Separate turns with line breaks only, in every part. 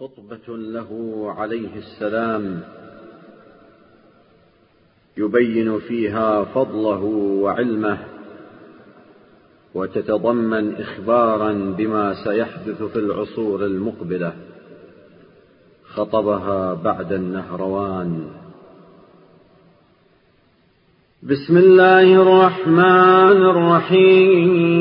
خطبة له عليه السلام يبين فيها فضله وعلمه وتتضمن إخبارا بما سيحدث في العصور المقبلة خطبها بعد النهروان. بسم الله الرحمن الرحيم.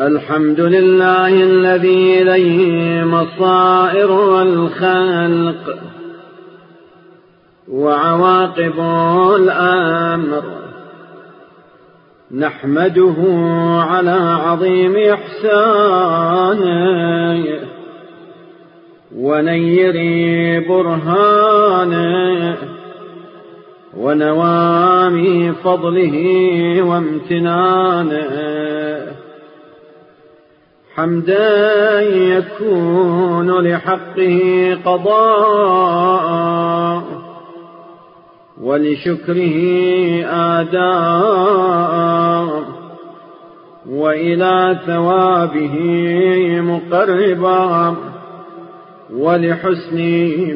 الحمد لله الذي إليه مصائر الخلق وعواقب الأمر. نحمده على عظيم إحسانه ونير برهانه ونوامي فضله وامتنانه. حمدا يكون لحقه قضاء ولشكره آداء وإلى ثوابه مقربا ولحسن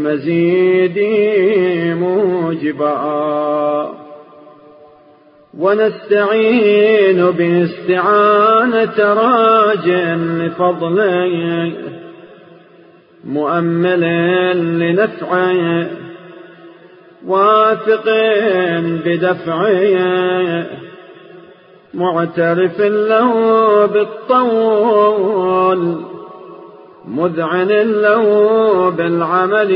مزيد موجبا ونستعين باستعانة راج لفضله مؤمل لنفعه واثق بدفعه معترف له بالطول مذعن له بالعمل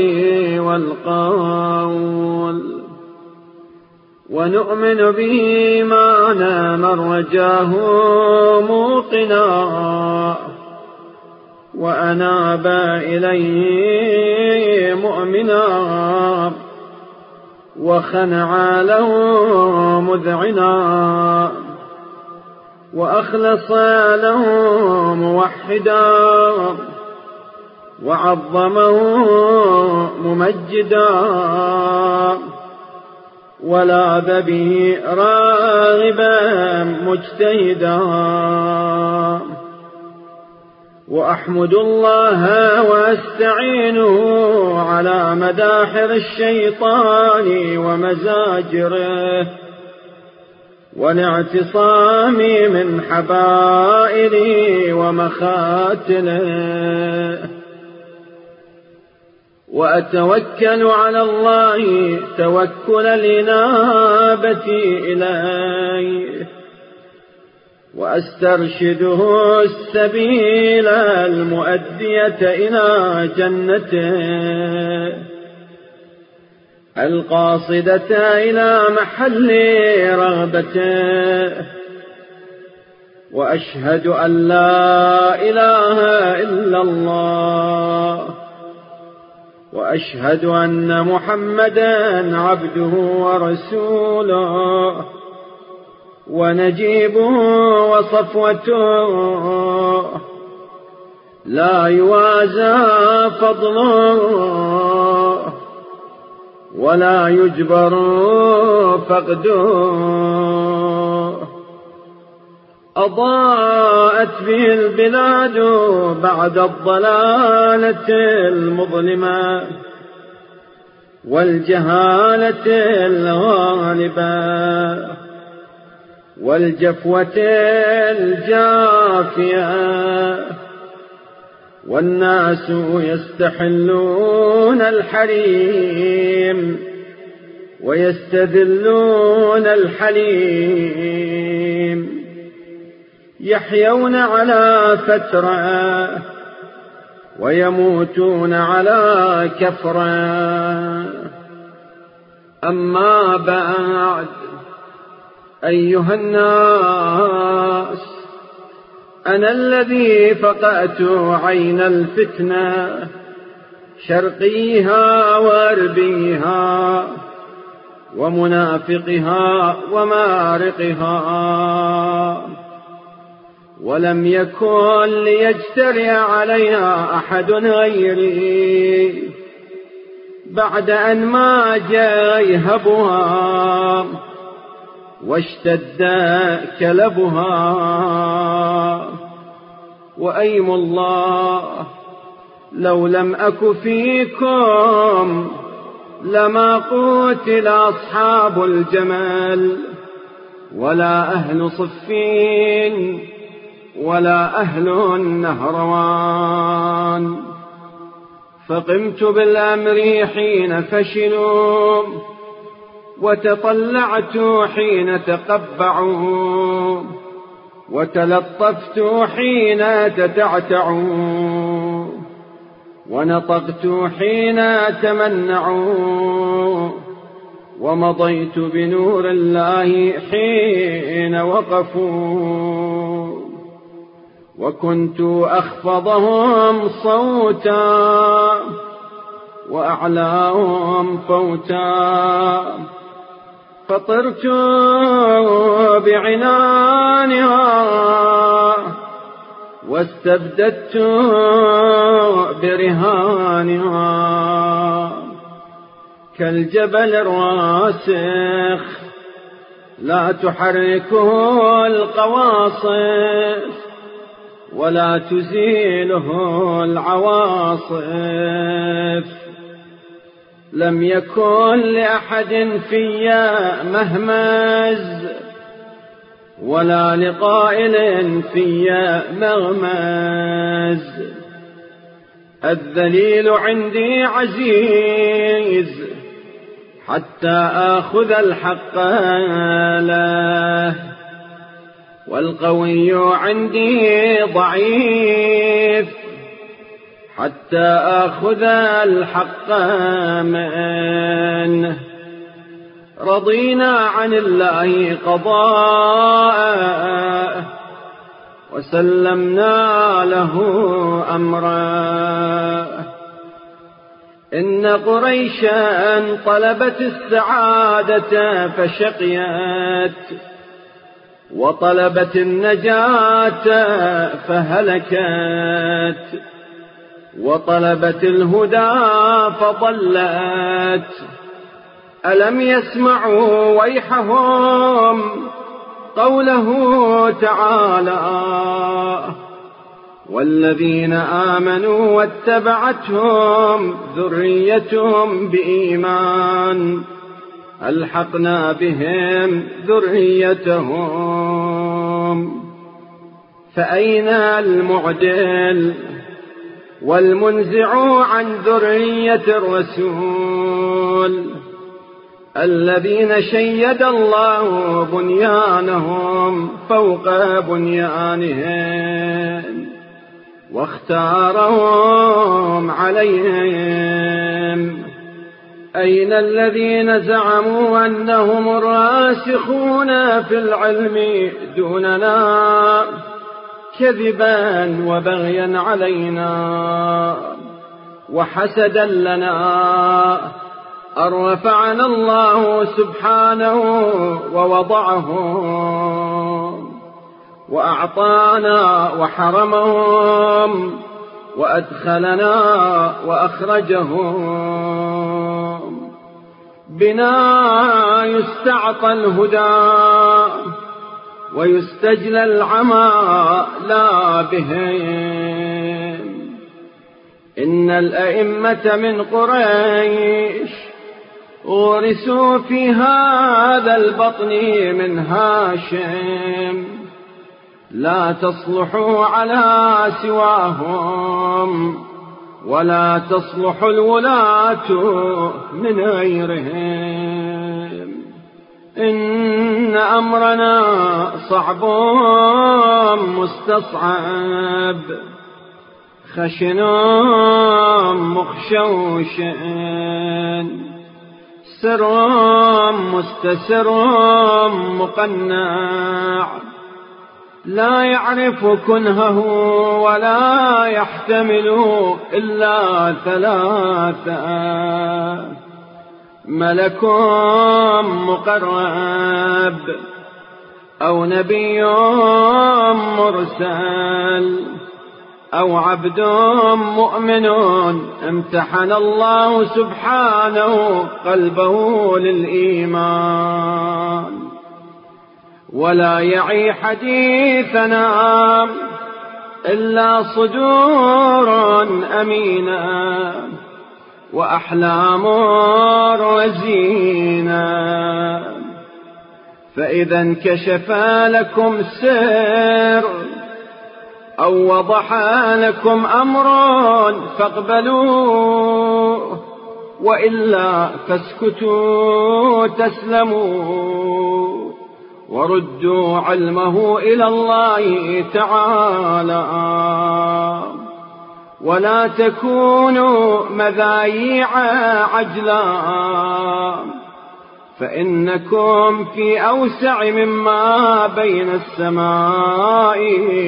والقول. ونؤمن به ما نام رجاه موقنا. وأناب إليه مؤمنا. وخنع له مذعنا. وأخلص له موحدا. وعظمه ممجدا. ولاذ به راغبا مجتهدا. وأحمد الله وأستعينه على مداحر الشيطان ومزاجره. والاعتصام من حبائله ومخاتله. وأتوكل على الله توكل الإنابة إليه وأسترشده السبيل المؤدية إلى جنته القاصدة إلى محل رغبته وأشهد أن لا إله إلا الله وأشهد أن محمدا عبده ورسوله. ونجيبه وصفوته. لا يوازى فضله. ولا يجبر فقده. أضاءت به البلاد بعد الضلالة المظلمة والجهالة الغالبة والجفوة الجافية والناس يستحلون الحريم ويستذلون الحليم يحيون على فترة ويموتون على كفرة أما بعد أيها الناس أنا الذي فقأت عين الفتنة شرقيها وغربيها ومنافقها ومارقها. ولم يكن ليجترئ عليها أحد غيري. بعد أن ما جاء يهبها واشتد كلبها.
وأيم الله لو لم أك فيكم لما قتل أصحاب الجمل ولا أهل صفين ولا أهل النهروان. فقمت بالأمر حين فشلوا وتطلعت حين تقبعوا وتلطفت حين تتعتعوا ونطقت حين تمنعوا ومضيت بنور الله حين وقفوا. وكنت أخفضهم صوتا وأعلاهم فوتا فطرت بعنانها واستبددت برهانها كالجبل الراسخ لا تحركه القواصف ولا تزيله العواصف. لم يكن لأحد فيا مهمز ولا لقائل فيا مغمز. الذليل عندي عزيز حتى آخذ الحق له. والقوي عندي ضعيف. حتى آخذ الحق منه. رضينا عن الله قضاء وسلمنا له أمرا إن قريشا طلبت السعادة فشقيت. وطلبت النجاة فهلكت. وطلبت الهدى فضلت. ألم يسمعوا ويحهم قوله تعالى؟ والذين آمنوا واتبعتهم ذريتهم بإيمان. ألحقنا بهم ذريتهم. فأين المعدل؟ والمنزع عن ذرية الرسول الذين شيد الله بنيانهم فوق بنيانهم واختارهم عليهم. أين الذين زعموا أنهم الراسخون في العلم دوننا كذبا وبغيا علينا وحسدا لنا أن رفعنا الله سبحانه ووضعه وأعطانا وحرمهم وأدخلنا وأخرجهم. بنا يستعطى الهدى ويستجلى العمى لا بهم. إن الأئمة من قريش غرسوا في هذا البطن من هاشم. لا تصلحوا على سواهم ولا تصلح الولاة من غيرهم. إن أمرنا صعب مستصعب. خشن مخشوش سر مستسر مقنع. لا يعرف كنهه ولا يحتمل إلا ثلاثة. ملك مقرب أو نبي مرسل أو عبد مؤمن. امتحن الله سبحانه قلبه للإيمان. ولا يعي حديثنا إلا صدور أمينة وأحلام رزينة فإذا انكشف لكم سر أو وضح لكم أمر فاقبلوه وإلا فاسكتوا تسلموا. وردوا علمه إلى الله تعالى. ولا تكونوا مذايع عجلا. فإنكم في أوسع مما بين السماء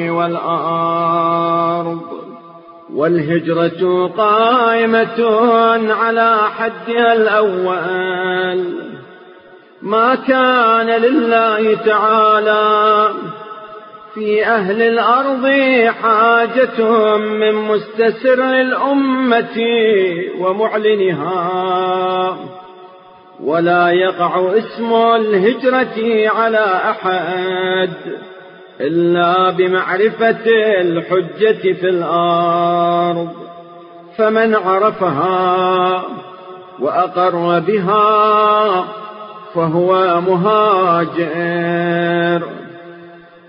والأرض. والهجرة قائمة على حدها الأول. ما كان لله تعالى. في أهل الأرض حاجة من مستسر الأمة ومعلنها. ولا يقع اسم الهجرة على أحد إلا بمعرفة الحجة في الأرض. فمن عرفها وأقر بها فهو مهاجر.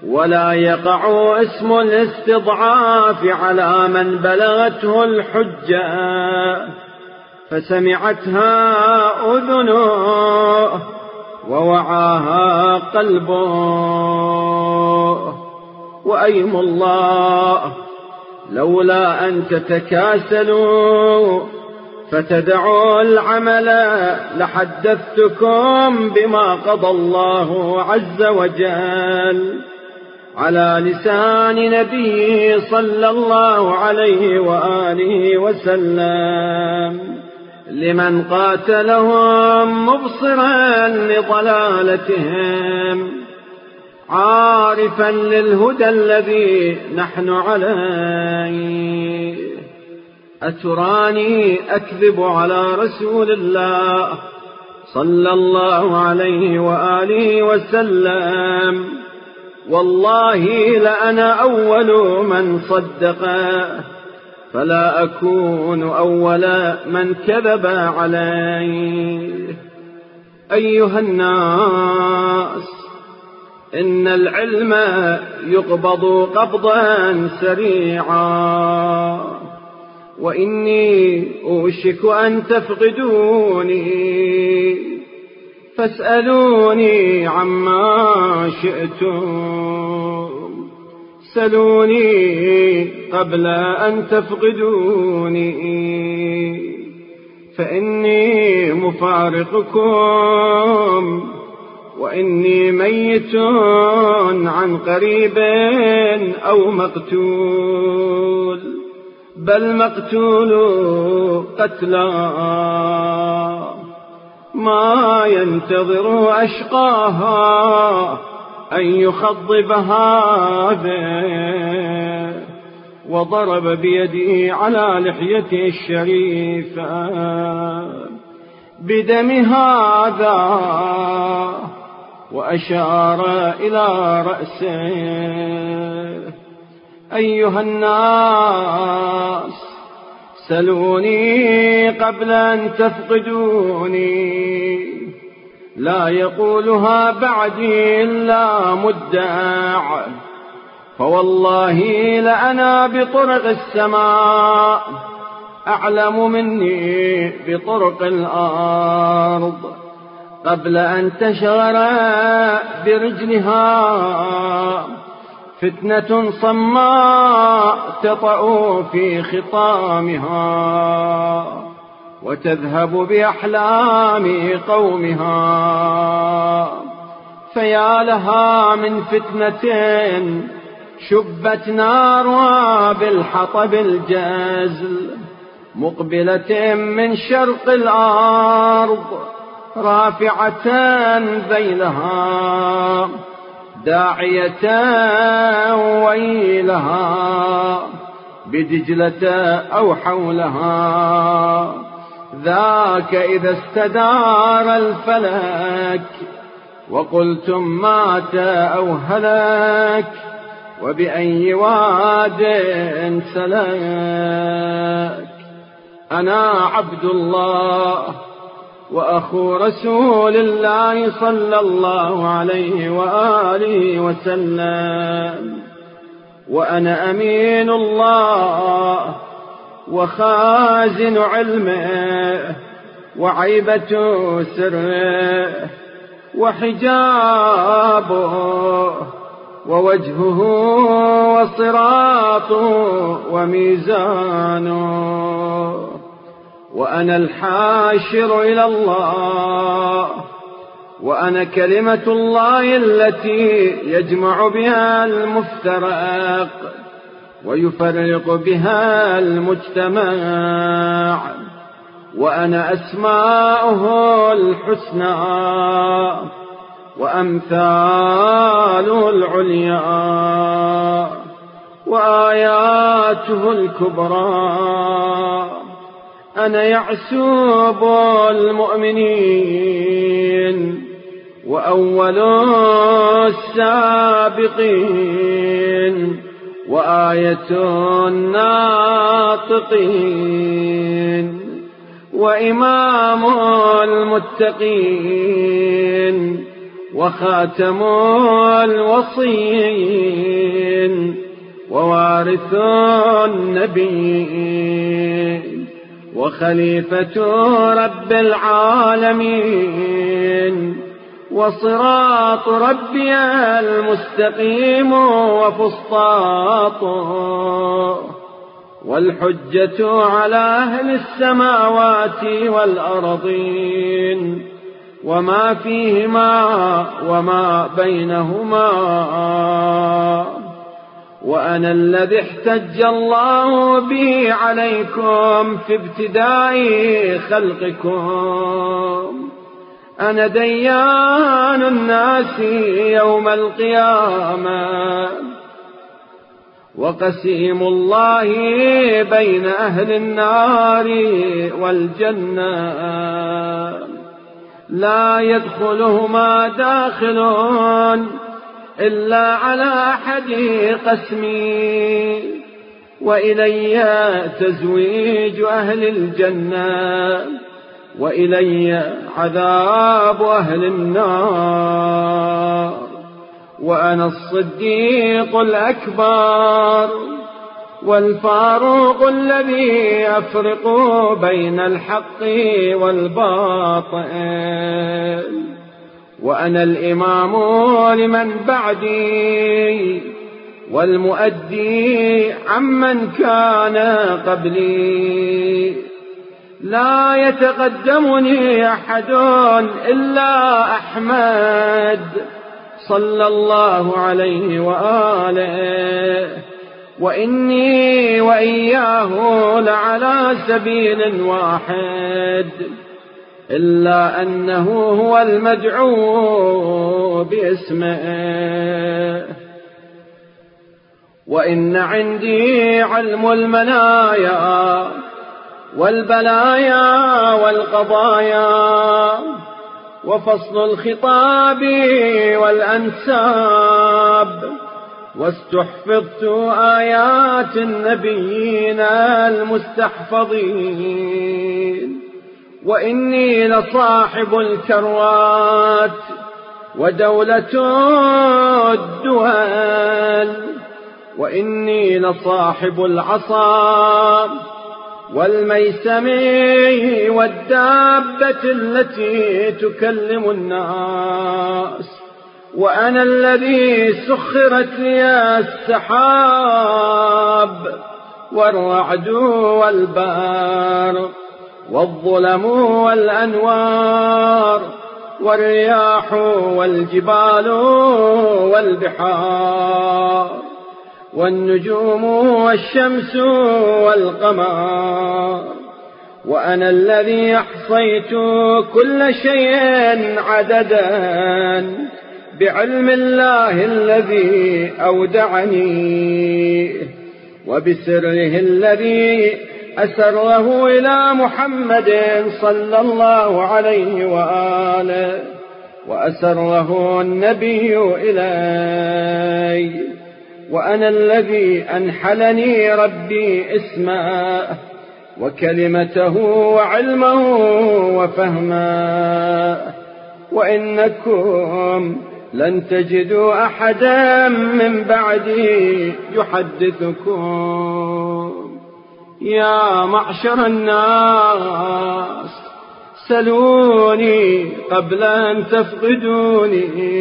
ولا يقع اسم الاستضعاف على من بلغته الحجة. فسمعتها أذنه ووعاها قلبه وأيم الله لولا أن تتكاسلوا. فتدعوا العمل لحدثتكم بما قضى الله عز وجل على لسان نبيه صلى الله عليه وآله وسلم. لمن قاتلهم مبصرا لضلالتهم عارفا للهدى الذي نحن عليه. أتراني أكذب على رسول الله صلى الله عليه وآله وسلم. والله لأنا أول من صدقه فلا أكون أول من كذب عليه. أيها الناس إن العلم يقبض قبضا سريعا. وإني أوشك أن تفقدوني. فاسألوني عما شئتم. سلوني قبل أن تفقدوني. فإني مفارقكم. وإني ميت عن قريب أو مقتول. بل مقتول قتلى ما ينتظر أشقاها أن يخضب هذا. وضرب بيده على لحيته الشريفة. بدم هذا وأشار إلى رأسه. أيها الناس سلوني قبل أن تفقدوني. لا يقولها بعدي إلا مدع فوالله لأنا بطرق السماء أعلم مني بطرق الأرض. قبل أن تشغر برجلها فتنة صماء تطأ في خطامها وتذهب بأحلام قومها. فيا لها من فتنة شبت نارها بالحطب الجزل مقبلة من شرق الأرض رافعة ذيلها داعية ويلها بدجلة أو حولها. ذاك إذا استدار الفلك وقلتم مات أو هلك وبأي واد سلك. أنا عبد الله وأخو رسول الله صلى الله عليه وآله وسلم. وأنا أمين الله وخازن علمه وعيبة سره وحجابه ووجهه وصراطه وميزانه. وأنا الحاشر إلى الله وأنا كلمة الله التي يجمع بها المفترق ويفرق بها المجتمع وأنا أسماؤه الحسنى وأمثاله العليا وآياته الكبرى. أنا يعسوب المؤمنين وأول السابقين وآية الناطقين وإمام المتقين وخاتم الوصيين ووارث النبيين وخليفة رب العالمين وصراط ربي المستقيم وفسطاطه والحجة على أهل السماوات والأرضين وما فيهما وما بينهما وأنا الذي احتج الله به عليكم في ابتداء خلقكم. أنا ديان الناس يوم القيامة. وقسيم الله بين أهل النار والجنة. لا يدخلهما داخلون. إلا على أحد قسمي. وإلي تزويج أهل الجنة. وإلي عذاب أهل النار. وأنا الصديق الأكبر والفاروق الذي يفرق بين الحق والباطل. وأنا الإمام لمن بعدي والمؤدي عمن كان قبلي. لا يتقدمني أحد إلا أحمد صلى الله عليه وآله. وإني وإياه لعلى سبيل واحد. إلا أنه هو المدعو باسمه. وإن عندي علم المنايا والبلايا والقضايا وفصل الخطاب والأنساب واستحفظت آيات النبيين المستحفظين. وإني لصاحب الكروات ودولة الدول وإني لصاحب العصا والميسم والدابة التي تكلم الناس. وأنا الذي سخرت لي السحاب والرعد والبار. والظلم والأنوار والرياح والجبال والبحار والنجوم والشمس والقمر. وأنا الذي أحصيت كل شيء عددا بعلم الله الذي أودعني وبسره الذي أسره إلى محمد صلى الله عليه وآله وأسره النبي إليه وأنا الذي أنحلني ربي اسمه وكلمته وعلمه وفهمه. وإنكم لن تجدوا أحدا من بعدي يحدثكم. يا معشر الناس سلوني قبل أن تفقدوني.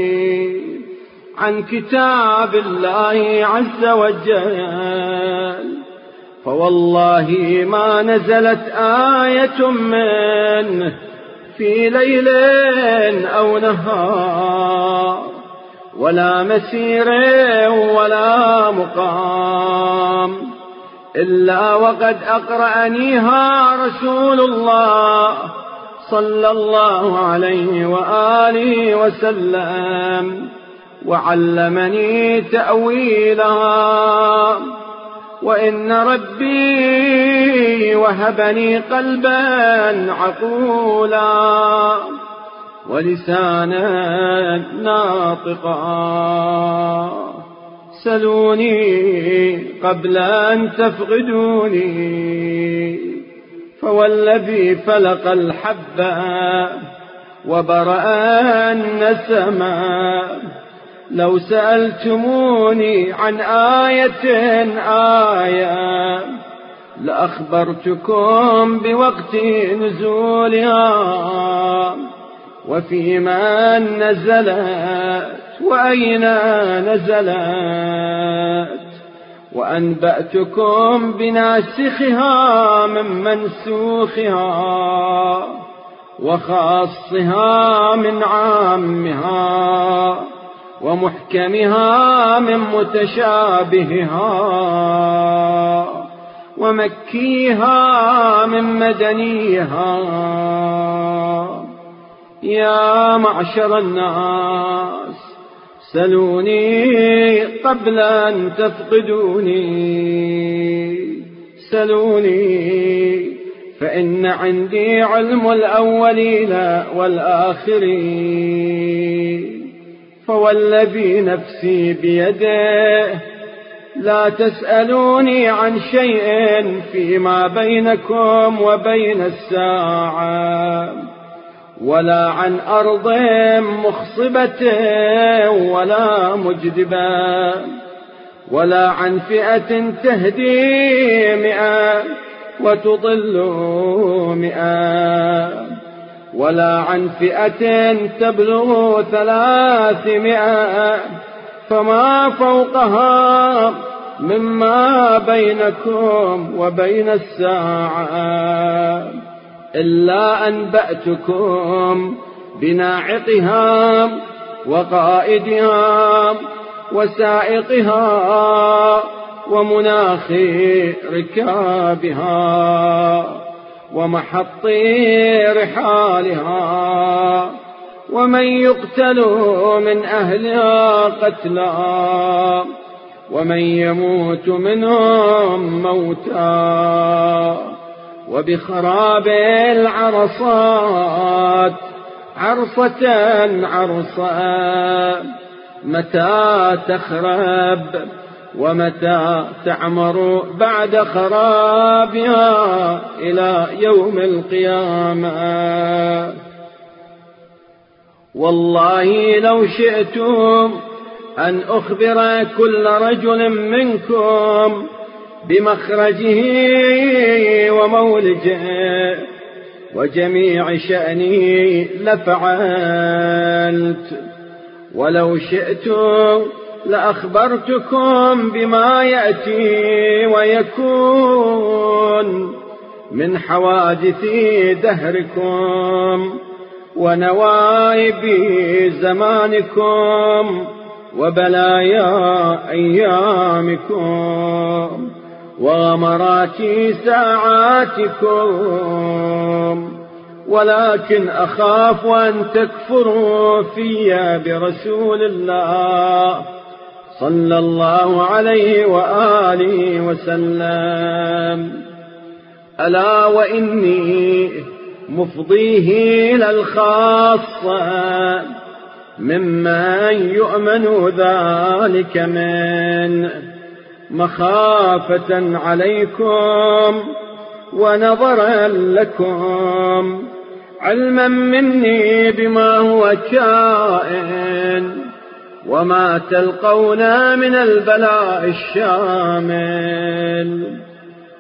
عن كتاب الله عز وجل فوالله ما نزلت آية منه في ليل أو نهار ولا مسير ولا مقام. إلا وقد أقرأنيها رسول الله صلى الله عليه وآله وسلم وعلمني تأويلها. وإن ربي وهبني قلبا عقولا ولسانا ناطقا. سلوني قبل أن تفقدوني. فوالذي فلق الحبا وبرأ النسما لو سألتموني عن آية آية لأخبرتكم بوقت نزولها. وفيما نزلت وأين نزلت؟ وأنبأتكم بناسخها من منسوخها وخاصها من عامها ومحكمها من متشابهها ومكيها من مدنيها. يا معشر الناس سلوني قبل أن تفقدوني. سلوني فإن عندي علم الأولين والآخرين. فوالذي نفسي بيده. لا تسألوني عن شيء فيما بينكم وبين الساعة. ولا عن أرض مخصبة ولا مجدبة ولا عن فئة تهدي مئة وتضل مئة ولا عن فئة تبلغ ثلاثمائة فما فوقها مما بينكم وبين الساعة إلا أنبأتكم بناعقها وقائدها وسائقها ومناخ ركابها ومحط رحالها ومن يقتل من أهلها قتلا ومن يموت منهم موتا وبخراب العرصات عرصة عرصة متى تخرب ومتى تعمر بعد خرابها إلى يوم القيامة. والله لو شئتم أن أخبر كل رجل منكم بمخرجه ومولجه وجميع شأنه لفعلت. ولو شئتم لأخبرتكم بما يأتي ويكون من حوادث دهركم ونوائب زمانكم وبلايا أيامكم. وغمرات ساعاتكم ولكن أخاف أن تكفروا في برسول الله صلى الله عليه وآله وسلم. ألا وإني مفضيه إلى الخاصة ممن يؤمن ذلك من مخافة عليكم ونظرا لكم. علما مني بما هو كائن وما تلقون من البلاء الشامل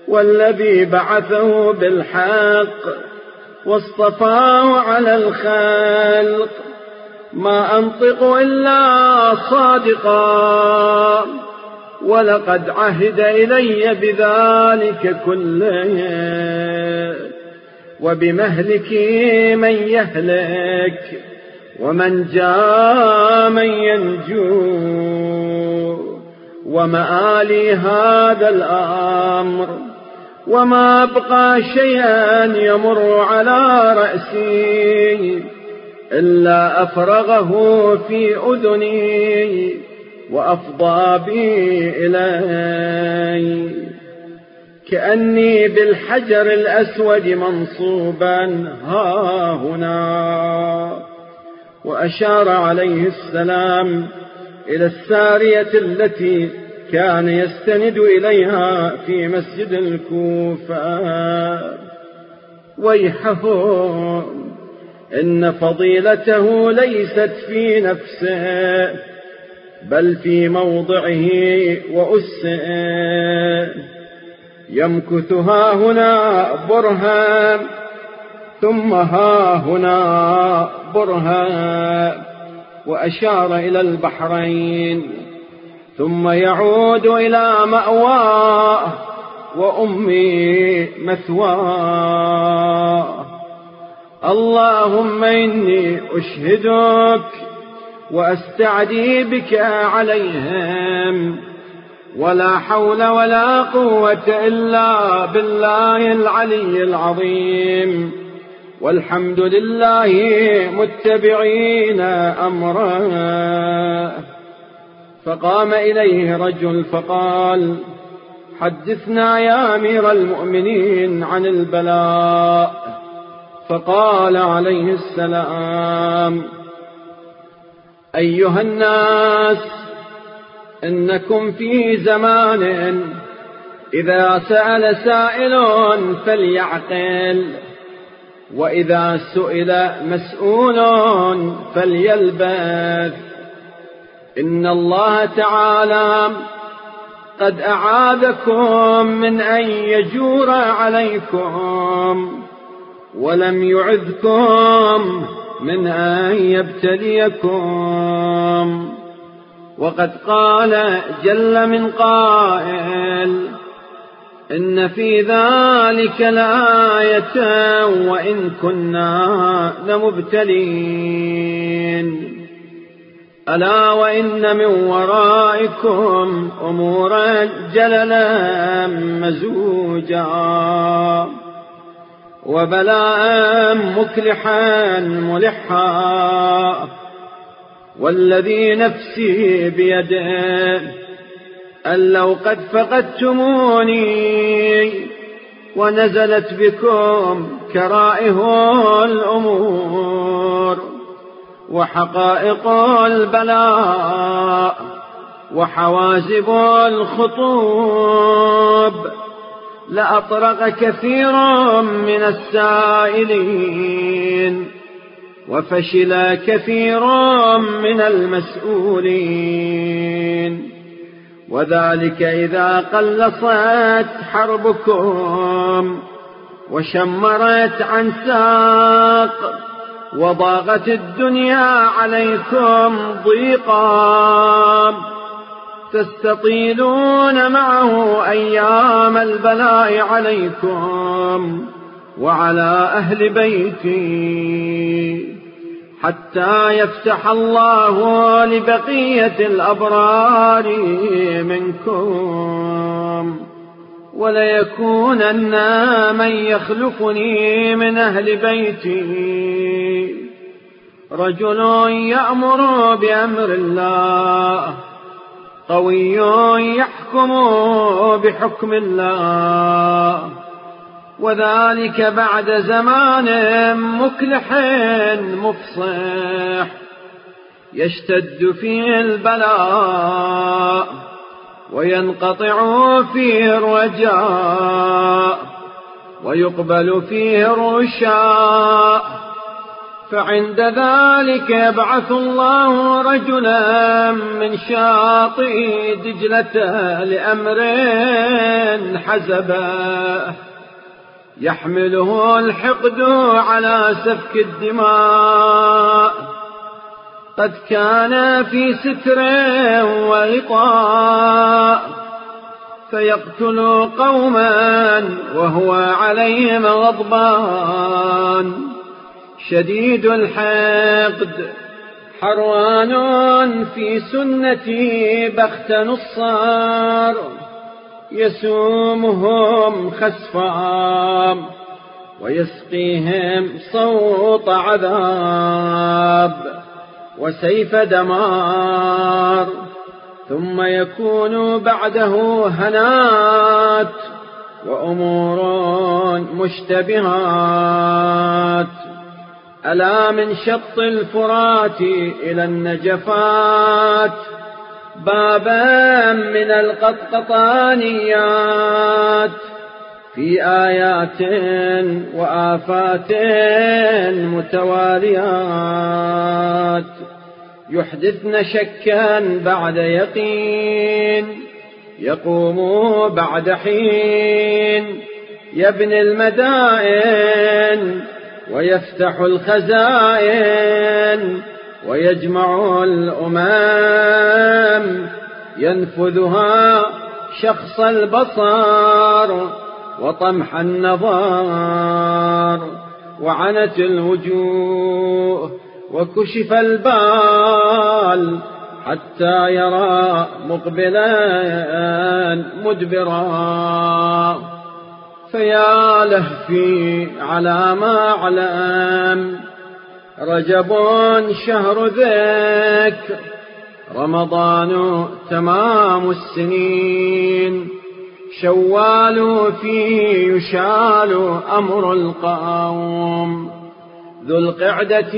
والذي بعثه بالحق واصطفاه على الخلق. ما أنطق إلا صادقا. ولقد عهد إلي بذلك كله. وبمهلك من يهلك ومن جاء من ينجو ومآلي هذا الأمر. وما أبقى شيئا يمر على رأسي إلا أفرغه في أذني. وأفضى بي إلي. كأني بالحجر الأسود منصوبا ها هنا. وأشار عليه السلام إلى السارية التي كان يستند إليها في مسجد الكوفة. ويحه إن فضيلته ليست في نفسه. بل في موضعه وأسه يمكث ها هنا برهان ثم ها هنا برهان وأشار إلى البحرين ثم يعود إلى مأواه وأمي مثواه اللهم إني أشهدك وأستعدي بك عليهم. ولا حول ولا قوة إلا بالله العلي العظيم. والحمد لله متبعين أمره. فقام إليه رجل فقال حدثنا يا أمير المؤمنين عن البلاء. فقال عليه السلام أيها الناس إنكم في زمان إذا سأل سائل فليعقل وإذا سئل مسؤول فليلبث. إن الله تعالى قد أعاذكم من أن يجور عليكم ولم يعذكم من أن يبتليكم. وقد قال جل من قائل إن في ذلك لآية وإن كنا لمبتلين. ألا وإن من ورائكم أمورا جللا مزوجا. وبلاء مكلحا ملحا والذي نفسي بيده أن لو قد فقدتموني ونزلت بكم كرائه الأمور وحقائق البلاء وحوازب الخطوب. لأطرق كثير من السائلين وفشل كثير من المسؤولين وذلك إذا قلصت حربكم وشمرت عن ساق وضاغت الدنيا عليكم ضيقا تستطيلون معه أيام البلاء عليكم وعلى أهل بيتي حتى يفتح الله لبقية الأبرار منكم وليكونن من يخلفني من أهل بيتي رجل يأمر بأمر الله قوي يحكم بحكم الله. وذلك بعد زمان مكلح مفصح. يشتد فيه البلاء وينقطع فيه الرجاء. ويقبل فيه الرشاء. فعند ذلك يبعث الله رجلا من شاطئ دجلة لأمر حزبه يحمله الحقد على سفك الدماء. قد كان في ستر وغطاء فيقتل قوما وهو عليهم غضبان شديد الحقد حروان في سنتي بخت نصار يسومهم خسفام ويسقيهم صوت عذاب وسيف دمار ثم يكون بعده هنات وأمور مشتبهات. ألا من شط الفرات إلى النجفات؟ بابا من القطقطانيات في آيات وآفات متواليات. يحدثن شكا بعد يقين يقوم بعد حين. يبني المدائن ويفتح الخزائن ويجمع الأمام ينفذها شخص البصر وطمح النظر وعنت الوجوه وكشف البال حتى يرى مقبلا مدبرا. فيا لهفي على ما أعلم رجب شهر ذكر رمضان تمام السنين. شوال فيه يشال أمر القوم. ذو القعدة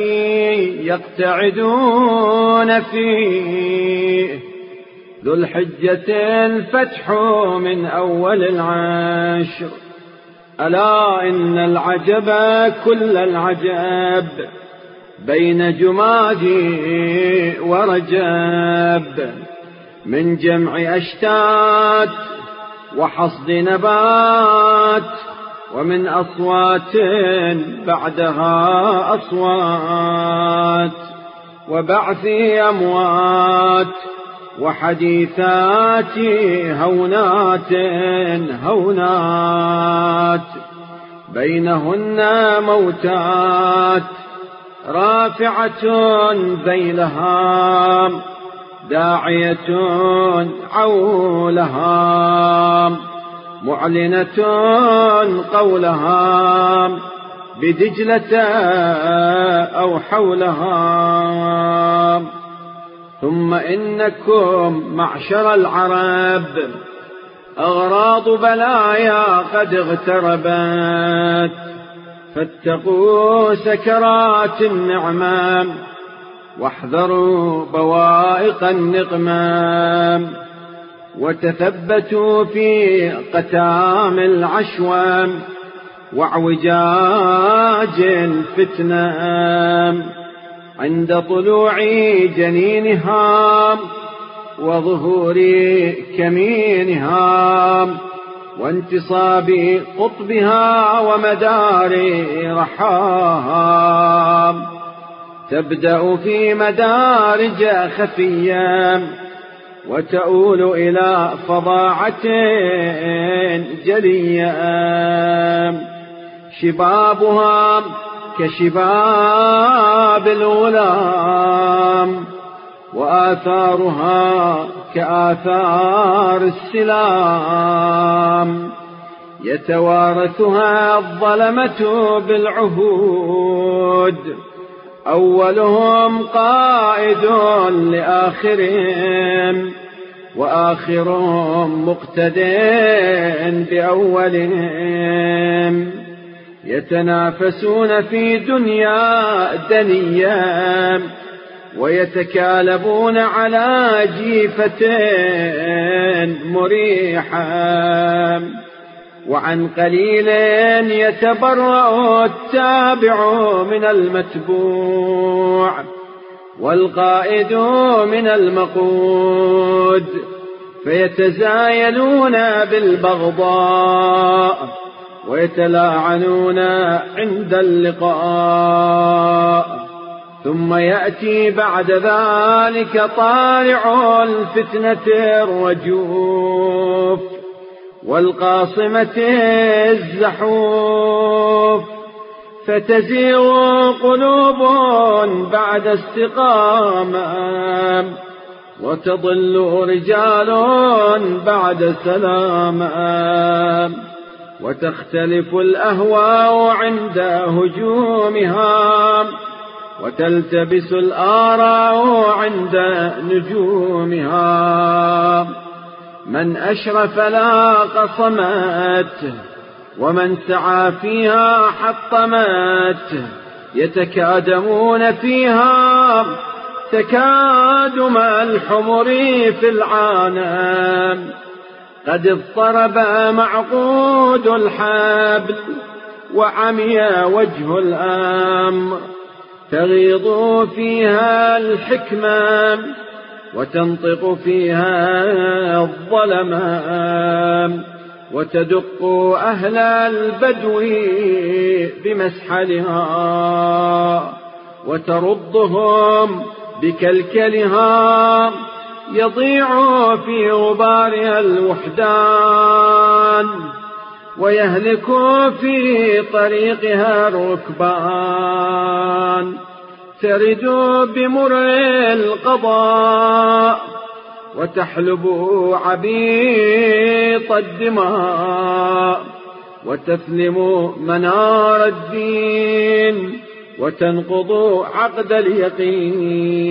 يقتعدون فيه. ذو الحجة الفتح من أول العشر. ألا إن العجب كل العجب بين جمادي ورجب من جمع أشتات وحصد نبات ومن أصوات بعدها أصوات وبعث أموات وحديثات هونات هونات. بينهن موتات رافعة ذيلها داعية عولها معلنة قولها بدجلة أو حولها. ثم إنكم معشر العرب. أغراض بلايا قد اغتربت. فاتقوا سكرات النعمام. واحذروا بوائق النقمام. وتثبتوا في قتام العشوام. واعوجاج الفتنام. عند طلوع جنينها وظهور كمينها وانتصاب قطبها ومدار رحاها. تبدأ في مدارج خفية وتؤول إلى فظاعة جلية. شبابها كشباب الغلام وآثارها كآثار السلام. يتوارثها الظلمة بالعهود. أولهم قائد لآخرهم وآخرهم مقتد بأولهم. يتنافسون في دنيا دنيا ويتكالبون على جيفة مريحة وعن قليل يتبرأ التابع من المتبوع والقائد من المقود فيتزايلون بالبغضاء ويتلاعنون عند اللقاء. ثم يأتي بعد ذلك طالع الفتنة الرجوف والقاصمة الزحوف. فتزيغ قلوب بعد استقامة وتضل رجال بعد سلامة. وتختلف الأهواء عند هجومها وتلتبس الآراء عند نجومها. من أشرف لا قصمت ومن سعى فيها حطمت يتكادمون فيها تكادم الحمر في العانام. قد اضطرب معقود الحبل وعمي وجه الأمر. تغيض فيها الحكمة وتنطق فيها الظلمام وتدق أهل البدو بمسحلها وتردهم بكلكلها. يضيع في غبارها الوحدان ويهلك في طريقها الركبان ترد بمر القضاء وتحلب عبيط الدماء وتثلم منار الدين وتنقض عقد اليقين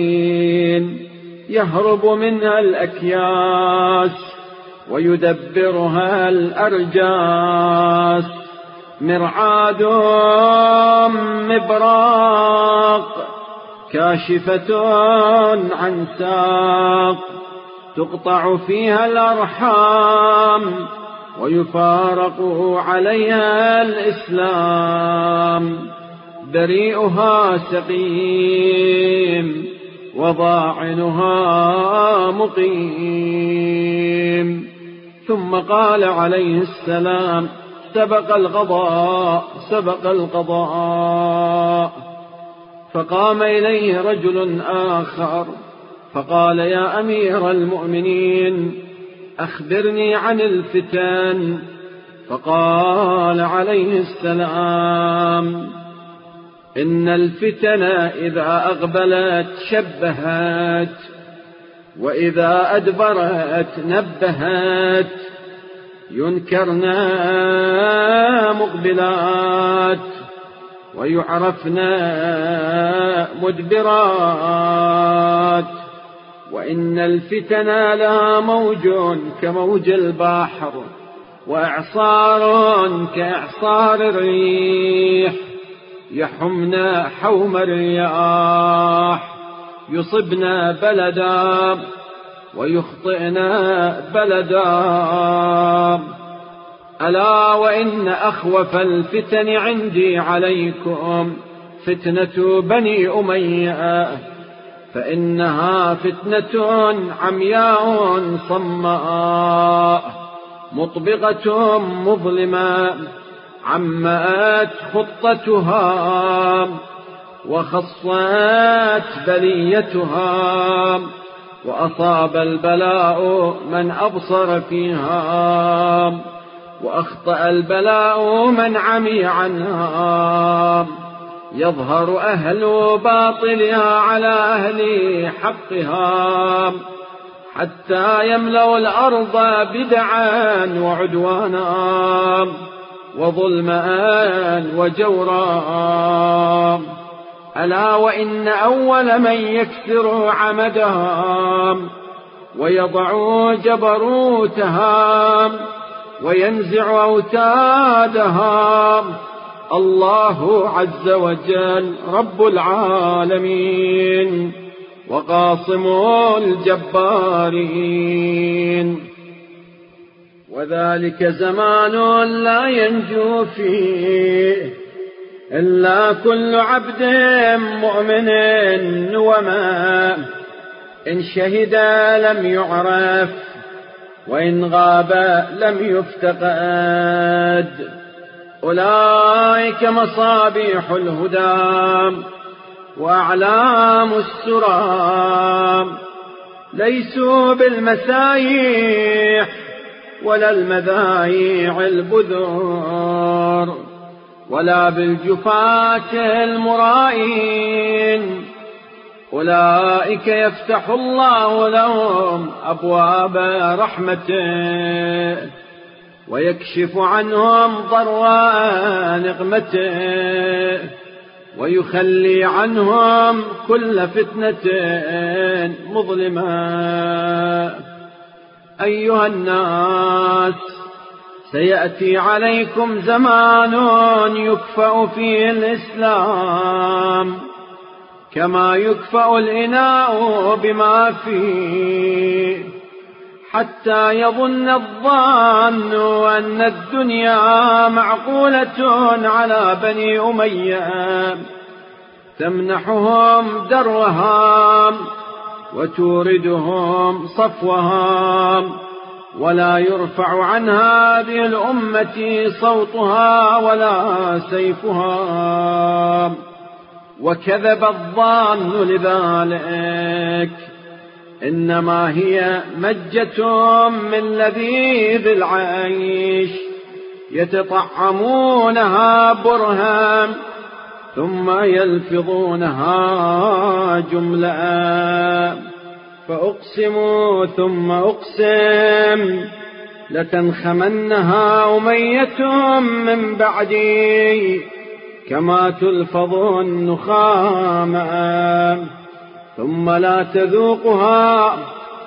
يهرب منها الأكياس ويدبرها الأرجاس. مرعاد مبراق كاشفة عن ساق. تقطع فيها الأرحام ويفارق عليها الإسلام. بريئها سقيم. وضاعنها مقيم. ثم قال عليه السلام سبق القضاء سبق القضاء. فقام إليه رجل آخر فقال يا أمير المؤمنين أخبرني عن الفتن. فقال عليه السلام إن الفتن إذا أقبلت شبهت وإذا أدبرت نبهت ينكرنا مقبلات ويعرفنا مدبرات. وإن الفتن لها موج كموج البحر وإعصار كإعصار الريح. يحمنا حوم الرياح يصبنا بلدا ويخطئنا بلدا. ألا وإن أخوف الفتن عندي عليكم فتنة بني أمية فإنها فتنة عمياء صماء مطبقة مظلمة. عمأت خطتها وخصت بليتها وأصاب البلاء من أبصر فيها وأخطأ البلاء من عمي عنها. يظهر أهل باطلها على أهل حقها حتى يملأ الأرض بدعا وعدوانا. وظلما وجورا ألا وإن أول من يكسر عمدها ويضع جبروتها وينزع أوتادها الله عز وجل رب العالمين وقاصم الجبارين. وذلك زمان لا ينجو فيه إلا كل عبد مؤمن وما إن شهد لم يعرف وإن غاب لم يفتقد. أولئك مصابيح الهدى وأعلام السرام ليسوا بالمسايح. ولا المذايع البذور ولا بالجفاة المرائين. أولئك يفتح الله لهم أبواب رحمته ويكشف عنهم ضراء نقمته ويخلي عنهم كل فتنة مظلمة. أيها الناس سيأتي عليكم زمان يكفأ فيه الإسلام كما يكفأ الإناء بما فيه حتى يظن الظان أن الدنيا معقولة على بني أمية تمنحهم درها وتوردهم صفوها ولا يرفع عن هذه الأمة صوتها ولا سيفها وكذب الظان لذلك إنما هي مجة من لذيذ العيش يتطعمونها برها ثم يلفظونها جملة. فأقسم ثم أقسم. لتنخمنها أمية من بعدي كما تلفظ النخام ثم لا تذوقها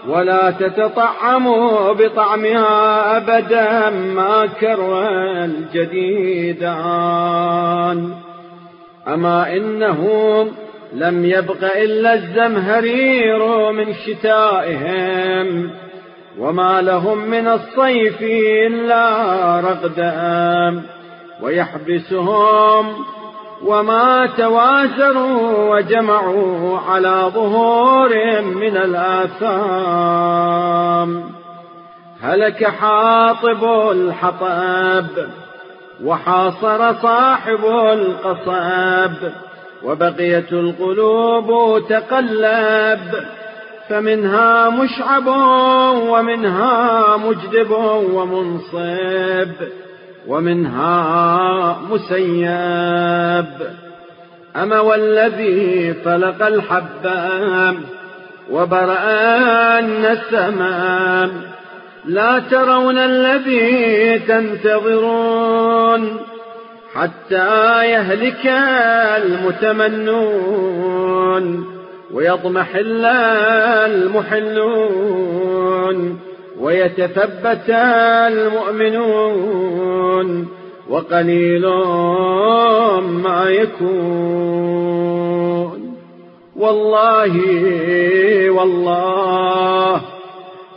ولا تتطعم بطعمها أبدا ما كر الجديدان. أما إنهم لم يبق إلا الزمهرير من شتائهم وما لهم من الصيف إلا رغدا ويحبسهم وما توازروا وجمعوا على ظهور من الآثام هلك حاطب الحطب وحاصر صاحب القصب وبقيت القلوب تقلب فمنها مشعب ومنها مجدب ومنصب ومنها مسيب أما والذي فلق الحبام وبرأ النسمام لا ترون الذي تنتظرون حتى يهلك المتمنون ويضمحل المحلون ويتثبت المؤمنون وقليل ما يكون. والله والله.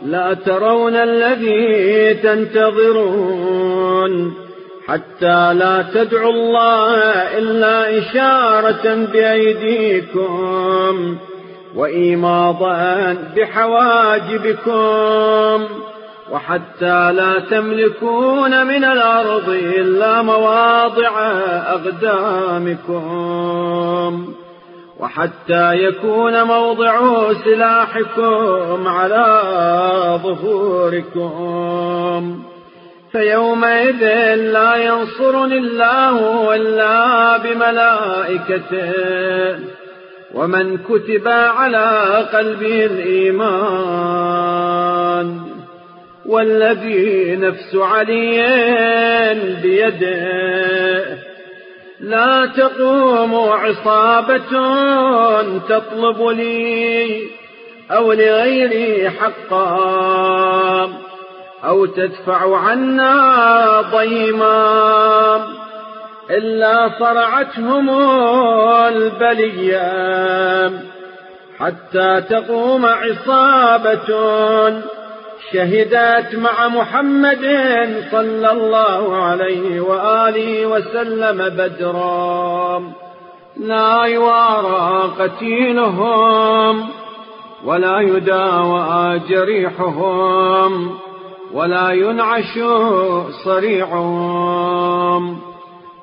لا ترون الذي تنتظرون حتى لا تدعوا الله إلا إشارة بأيديكم وإيماضا بحواجبكم وحتى لا تملكون من الأرض إلا مواضع أقدامكم. وحتى يكون موضع سلاحكم على ظهوركم. فيومئذ لا ينصرني الله إلا بملائكته. ومن كتب على قلبه الإيمان والذي نفس علي بيده. لا تقوم عصابة تطلب لي أو لغيري حقا أو تدفع عنا ضيما إلا صرعتهم البلية حتى تقوم عصابة شهدت مع محمد صلى الله عليه وآله وسلم بدرا. لا يوارى قتيلهم ولا يداوى جريحهم ولا ينعش صريعهم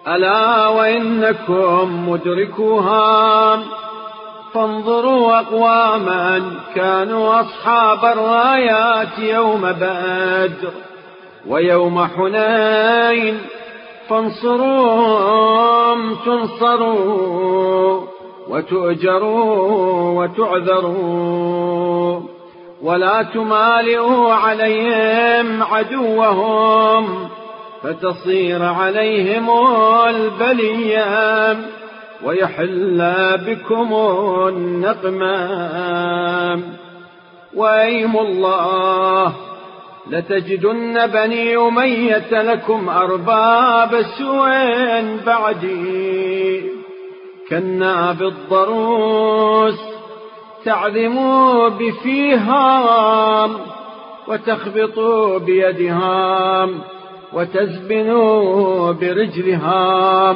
ألا وإنكم مدركوها؟ فانظروا أقواما كانوا أصحاب الرايات يوم بدر ويوم حنين. فانصروهم تنصروا وتؤجروا وتعذروا. ولا تمالئوا عليهم عدوهم فتصير عليهم البلية. ويحل بكم النقمام وأيم الله لتجدن بني أمية لكم أرباب سوء بعدي كالناب الضروس تعظموا بفيها وتخبطوا بيدها وتزبنوا برجلها.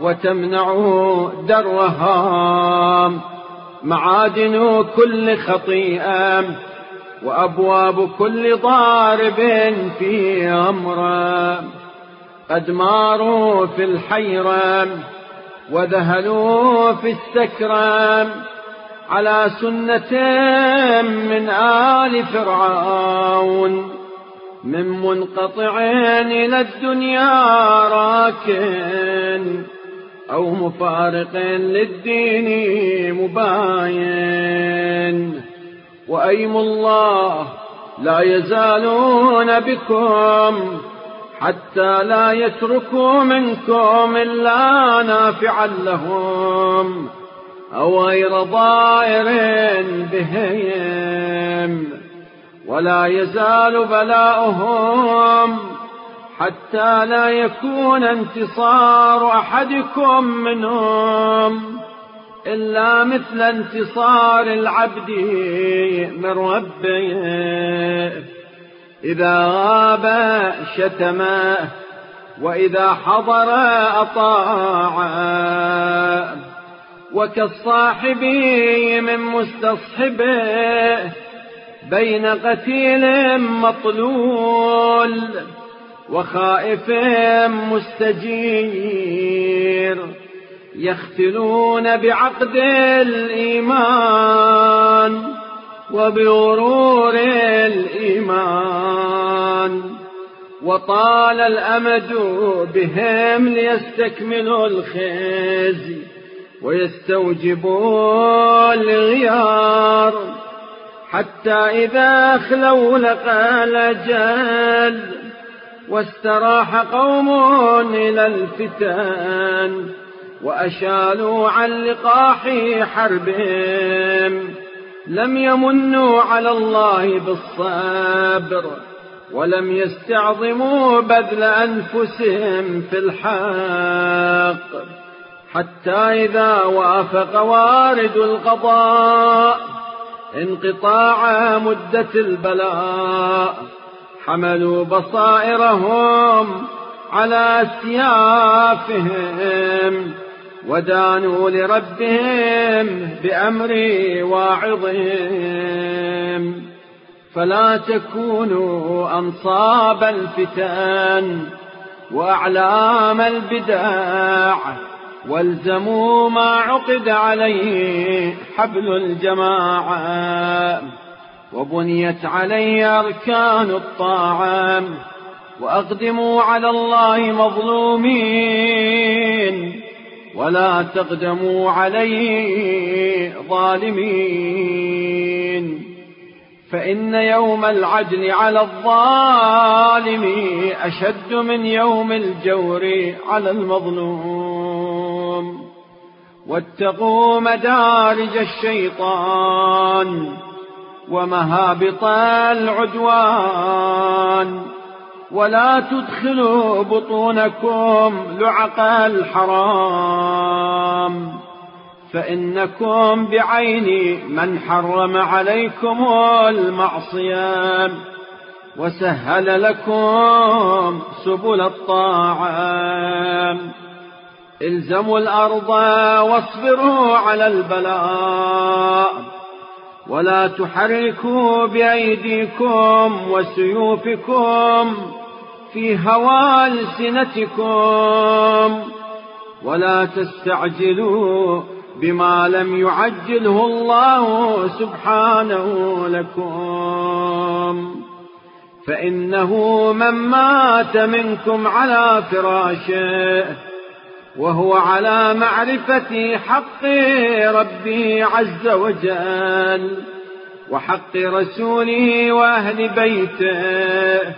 وتمنعه درها معادن كل خطيئة وأبواب كل ضارب في أمره قد ماروا في الحيرة وذهلوا في السكرة على سنة من آل فرعون. من منقطع إلى الدنيا راكن. أو مفارق للدين مباين. وأيم الله لا يزالون بكم حتى لا يتركوا منكم إلا نافعا لهم أو غير ضائر بهم. ولا يزال بلاؤهم حتى لا يكون انتصار أحدكم منهم إلا مثل انتصار العبد من ربه. إذا غاب شتم وإذا حضر أطاع وكالصاحب من مستصحبه بين قتيل مطلول. وخائف مستجير يختلون بعقد الإيمان وبغرور الإيمان وطال الأمد بهم ليستكملوا الخزي ويستوجبوا الغيار حتى إذا أخلوا لقى الأجل واستراح قوم إلى الفتن وأشالوا عن لقاح حربهم لم يمنوا على الله بالصبر ولم يستعظموا بذل أنفسهم في الحق حتى إذا وافق وارد القضاء انقطاع مدة البلاء حملوا بصائرهم على سيافهم ودانوا لربهم بأمر واعظهم. فلا تكونوا أنصاب الفتن وأعلام البداع والزموا ما عقد عليه حبل الجماعة. وبنيت عليه أركان الطاعة وأقدموا على الله مظلومين ولا تقدموا عليه ظالمين فإن يوم العدل على الظالم أشد من يوم الجور على المظلوم واتقوا مدارج الشيطان ومهابط العدوان. ولا تدخلوا بطونكم لعق الحرام. فإنكم بعين من حرم عليكم المعصية. وسهل لكم سبل الطاعة. إلزموا الأرض واصبروا على البلاء. ولا تحركوا بأيديكم وسيوفكم في هوى ألسنتكم ولا تستعجلوا بما لم يعجله الله سبحانه لكم فإنه من مات منكم على فراشه وهو على معرفة حق ربه عز وجل وحق رسوله وأهل بيته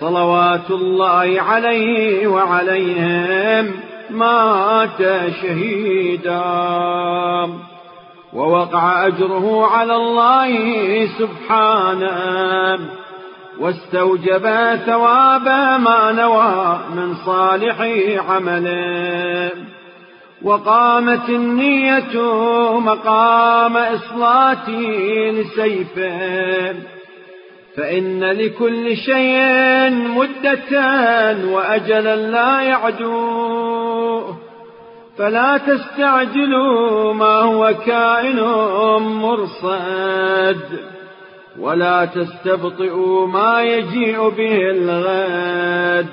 صلوات الله عليه وعليهم مات شهيدا. ووقع أجره على الله سبحانه. واستوجب ثواب ما نوى من صالح عمله وقامت النية مقام إصلاة لسيفه فإن لكل شيء مدة وأجلا لا يعدوه فلا تستعجلوا ما هو كائن مرصد. ولا تستبطئوا ما يجيء به الغد.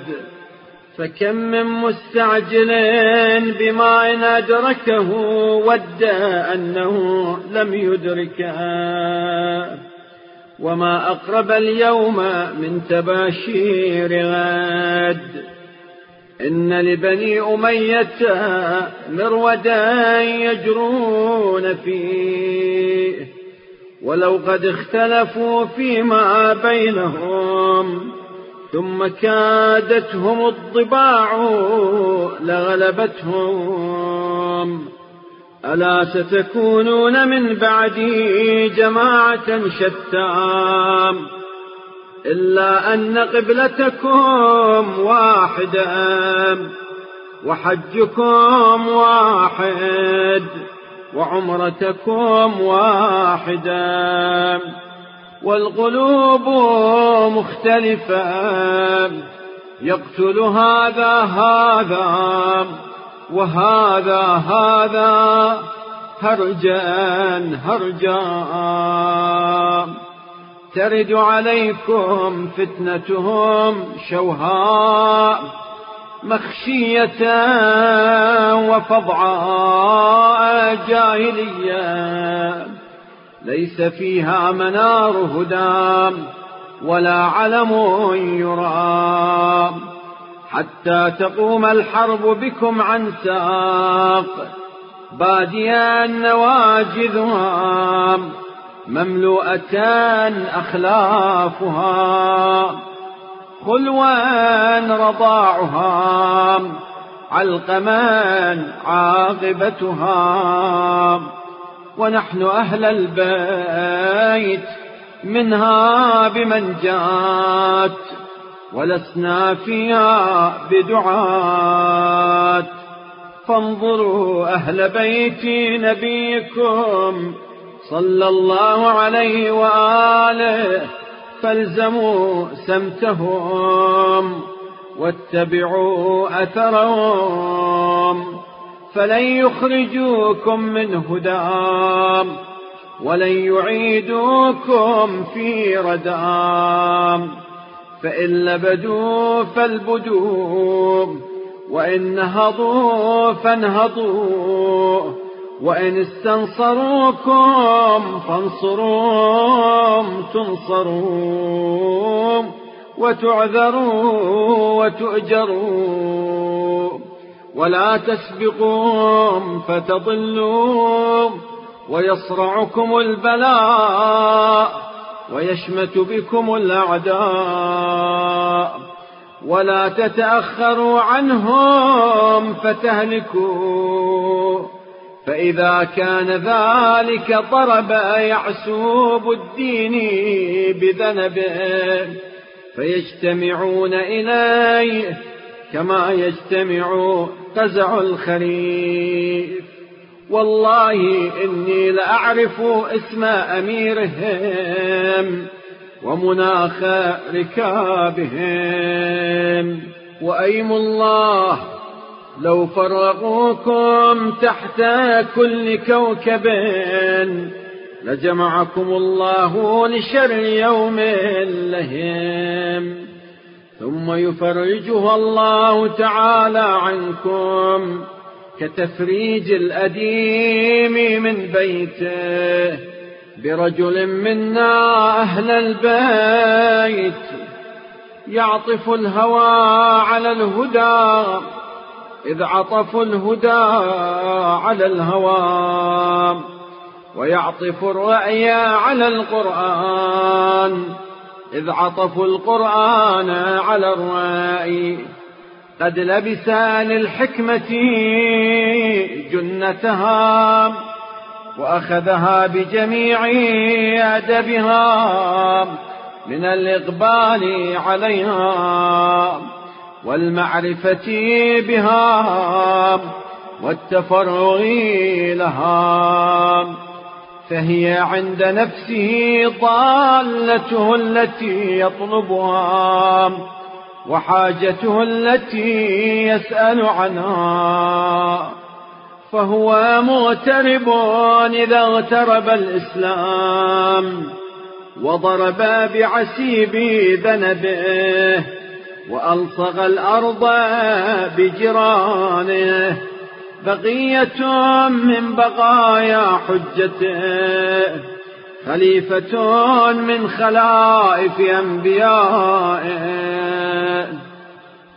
فكم من مستعجل بما إن أدركه ود أنه لم يدركه. وما أقرب اليوم من تباشير غد. إن لبني أمية مرودا يجرون فيه. ولو قد اختلفوا فيما بينهم ثم كادتهم الضباع لغلبتهم. ألا ستكونون من بعدي جماعة شتى إلا أن قبلتكم واحدة وحجكم واحد. وعمرتكم واحدة والقلوب مختلفة. يقتل هذا هذا وهذا هذا هرجا هرجا. ترد عليكم فتنتهم شوهاء. مخشية وفضعاء جاهلية. ليس فيها منار هدى ولا علم يرى. حتى تقوم الحرب بكم عن ساق. باديا نواجذها مملوءة أخلافها. خلوا رضاعها علقما عاقبتها ونحن أهل البيت منها بمن جات ولسنا فيها بدعات. فانظروا أهل بيت نبيكم صلى الله عليه وآله فالزموا سمتهم واتبعوا أثرهم فلن يخرجوكم من هدام ولن يعيدوكم في ردام فإن لبدوا فالبدوا وإن نهضوا فانهضوا وإن استنصروكم فانصروهم تنصرون وتعذروا وتؤجروا. ولا تسبقوهم فتضلوا ويصرعكم البلاء ويشمت بكم الأعداء. ولا تتأخروا عنهم فتهلكوا. فإذا كان ذلك ضرب يعسوب الدين بذنبه فيجتمعون إليه كما يجتمع قزع الخريف. والله إني لأعرف اسم أميرهم ومناخ ركابهم. وأيم الله لو فرغوكم تحت كل كوكب لجمعكم الله لشر يوم لهم ثم يفرجها الله تعالى عنكم كتفريج الأديم من بيته برجل منا أهل البيت يعطف الهوى على الهدى. إذ عطفوا الهدى على الهوى ويعطف الرأي على القرآن إذ عطفوا القرآن على الرأي. قد لبس للحكمة جنتها وأخذها بجميع أدبها من الإقبال عليها. والمعرفة بها والتفرغ لها. فهي عند نفسه ضالته التي يطلبها وحاجته التي يسأل عنها. فهو مغترب إذا اغترب الإسلام وضرب بعسيب ذنبه. وألصغ الأرض بجرانه بقية من بقايا حجته خليفة من خلائف أنبيائه.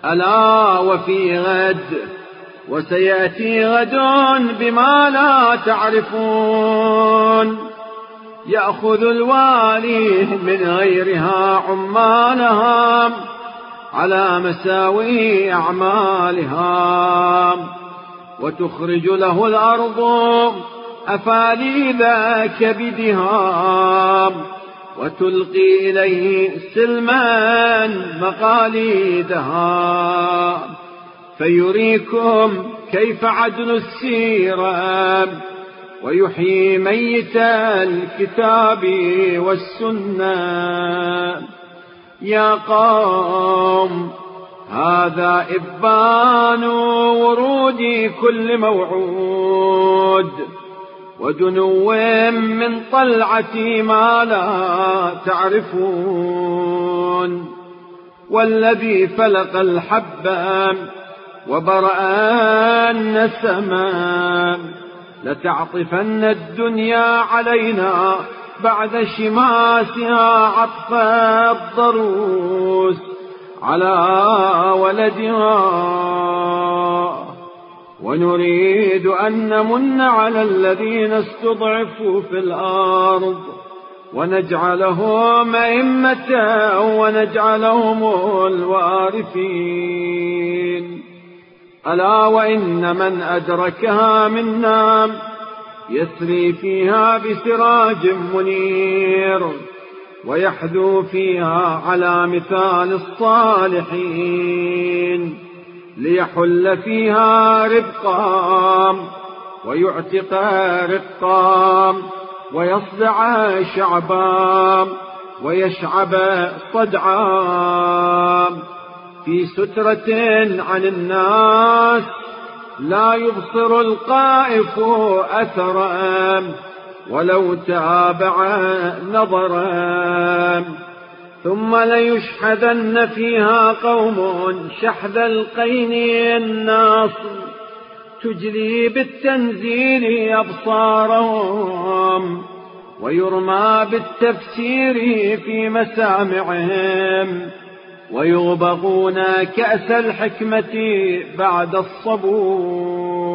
ألا وفي غد وسيأتي غد بما لا تعرفون. يأخذ الوالي من غيرها عمالها على مساوي أعمالها. وتخرج له الأرض أفاليذ كبدها. وتلقي إليه سلما مقاليدها. فيريكم كيف عدل السيرة ويحيي ميت الكتاب والسنة. يا قوم هذا إبان ورود كل موعود. ودنو من طلعتي ما لا تعرفون. والذي فلق الحبا وبرأ النسما لتعطفن الدنيا علينا بعد شماسها عطف الضروس على ولدها. ونريد أن نمن على الذين استضعفوا في الأرض. ونجعلهم أئمة ونجعلهم الوارثين. ألا وإن من أدركها منا يسري فيها بسراج منير ويحدو فيها على مثال الصالحين ليحل فيها ربقا ويعتق رقا ويصدع شعبا ويشعب صدعا في سترة عن الناس لا يبصر القائف أثرا ولو تابع نظرا ثم ليشحذن فيها قوم شحذ القين الناصر تجلي بالتنزيل أبصارهم ويرمى بالتفسير في مسامعهم ويغبغون كأس الحكمة بعد الصبوح.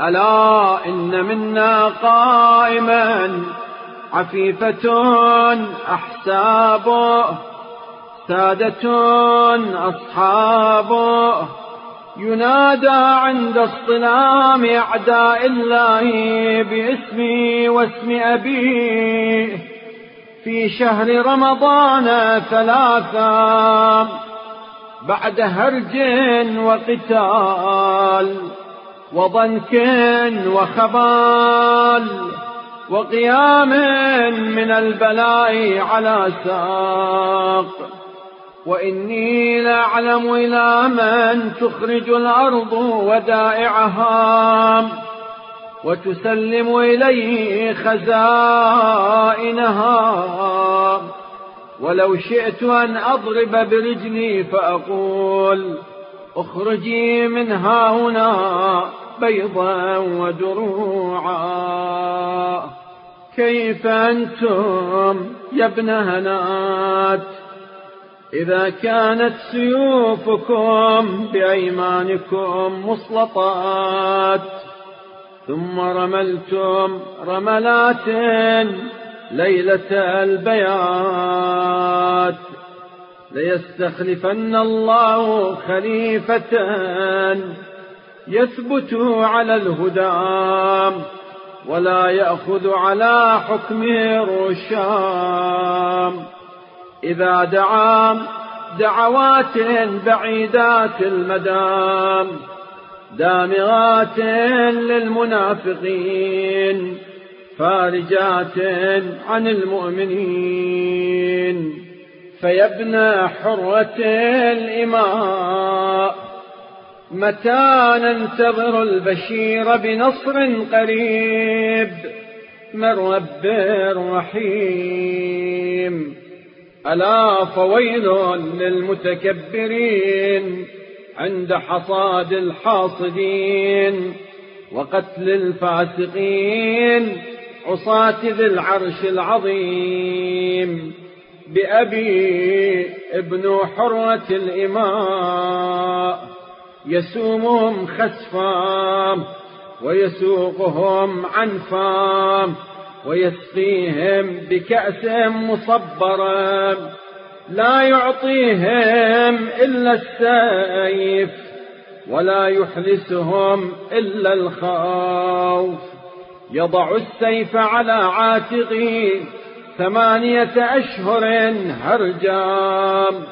ألا إن منا قائما عفيفة أحسابه سادة أصحابه. ينادى عند اصطنام أعداء الله باسمي واسم أبيه. في شهر رمضان ثلاثا بعد هرج وقتال وضنك وخبال وقيام من البلاء على ساق. وإني لأعلم إلى من تخرج الأرض ودائعها. وتسلم إليه خزائنها. ولو شئت أن أضرب برجلي فأقول اخرجي من هنا بيضا ودروعا. كيف أنتم يا ابن هنات؟ إذا كانت سيوفكم بأيمانكم مسلطات ثم رملتم رملات ليلة البيات ليستخلفن الله خليفة يثبت على الهدى ولا يأخذ على حكم الرشام إذا دعا دعوات بعيدات المدام دامغات للمنافقين فارجات عن المؤمنين. فيا ابن حرة الإماء متى ننتظر البشير بنصر قريب من رب رحيم. ألا فويل للمتكبرين. عند حصاد الحاصدين وقتل الفاسقين عصاة ذي العرش العظيم بأبي ابن حرة الإماء يسومهم خسفا ويسوقهم عنفا ويسقيهم بكأس مصبرا لا يعطيهم إلا السيف ولا يحلسهم إلا الخوف يضع السيف على عاتقه ثمانية أشهر هرجام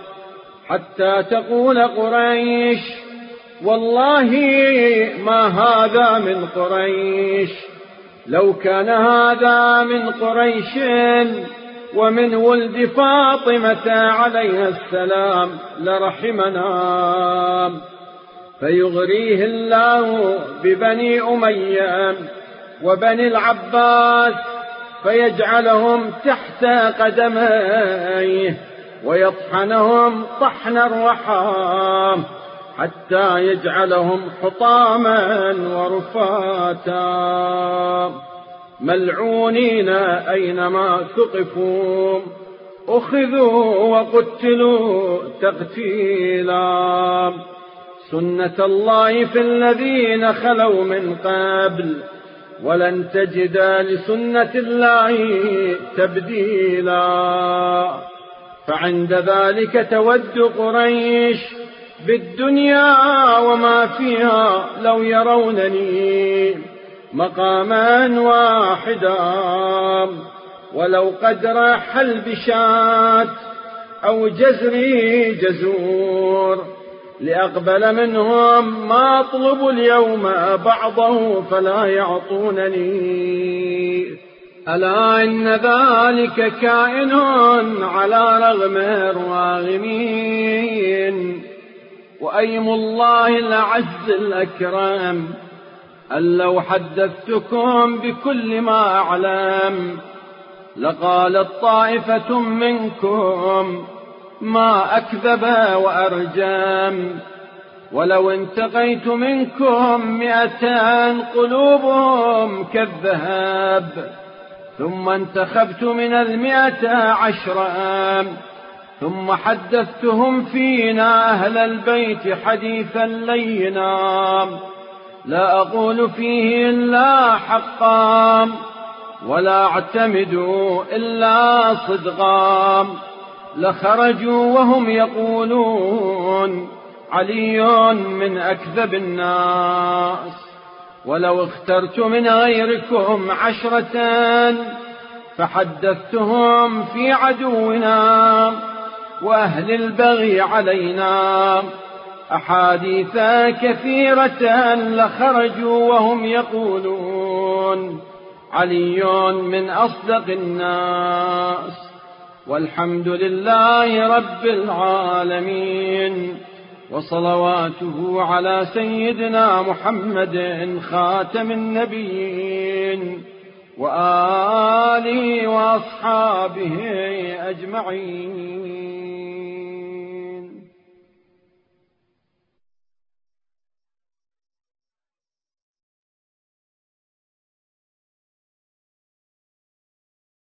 حتى تقول قريش والله ما هذا من قريش؟ لو كان هذا من قريش ومن ولد فاطمة عليها السلام لرحمنا. فيغريه الله ببني أمية وبني العباس فيجعلهم تحت قدميه ويطحنهم طحن الرحام حتى يجعلهم حطاما ورفاتا. ملعونين أينما ثقفوا أخذوا وقتلوا تقتيلا. سنة الله في الذين خلوا من قبل ولن تجد لسنة الله تبديلا. فعند ذلك تود قريش بالدنيا وما فيها لو يرونني. مقاما واحدا. ولو قدر حلب شات أو جزري جزور لأقبل منهم ما أطلب اليوم بعضه فلا يعطونني. ألا إن ذلك كائن على رغم الراغمين. وأيم الله العز الأكرم. أن لو حدثتكم بكل ما أعلم لقالت طائفة منكم ما أكذب وأرجام ولو انتقيت منكم مئتان قلوبهم كالذهب ثم انتخبت من المئة عشرا ثم حدثتهم فينا أهل البيت حديثا لينا لا أقول فيه إلا حقا ولا أعتمد إلا صدقا لخرجوا وهم يقولون علي من أكذب الناس ولو اخترت من غيركم عشرة فحدثتهم في عدونا وأهل البغي علينا أحاديث كثيرة لخرجوا وهم يقولون علي من أصدق الناس والحمد لله رب العالمين وصلواته على سيدنا محمد خاتم النبيين وآله وأصحابه أجمعين.